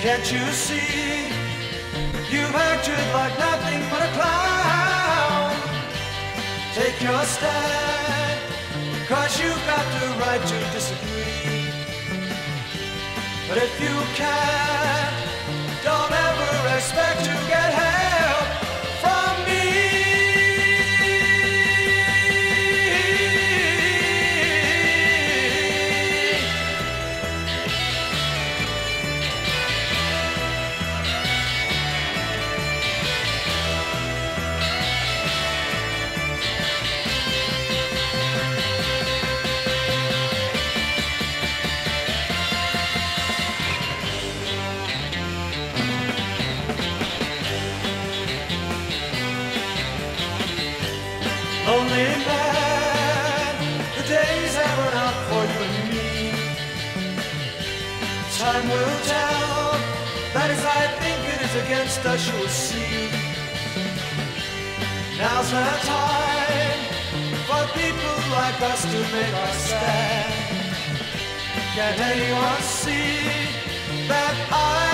Can't you see? You've acted like nothing but a clown. Take your stand, cause you've got the right to disagree. But if you can, don't ever expect to Time will tell, that is, I think it is against us, you will see. Now's the time for people like us to make our stand. Can anyone see that I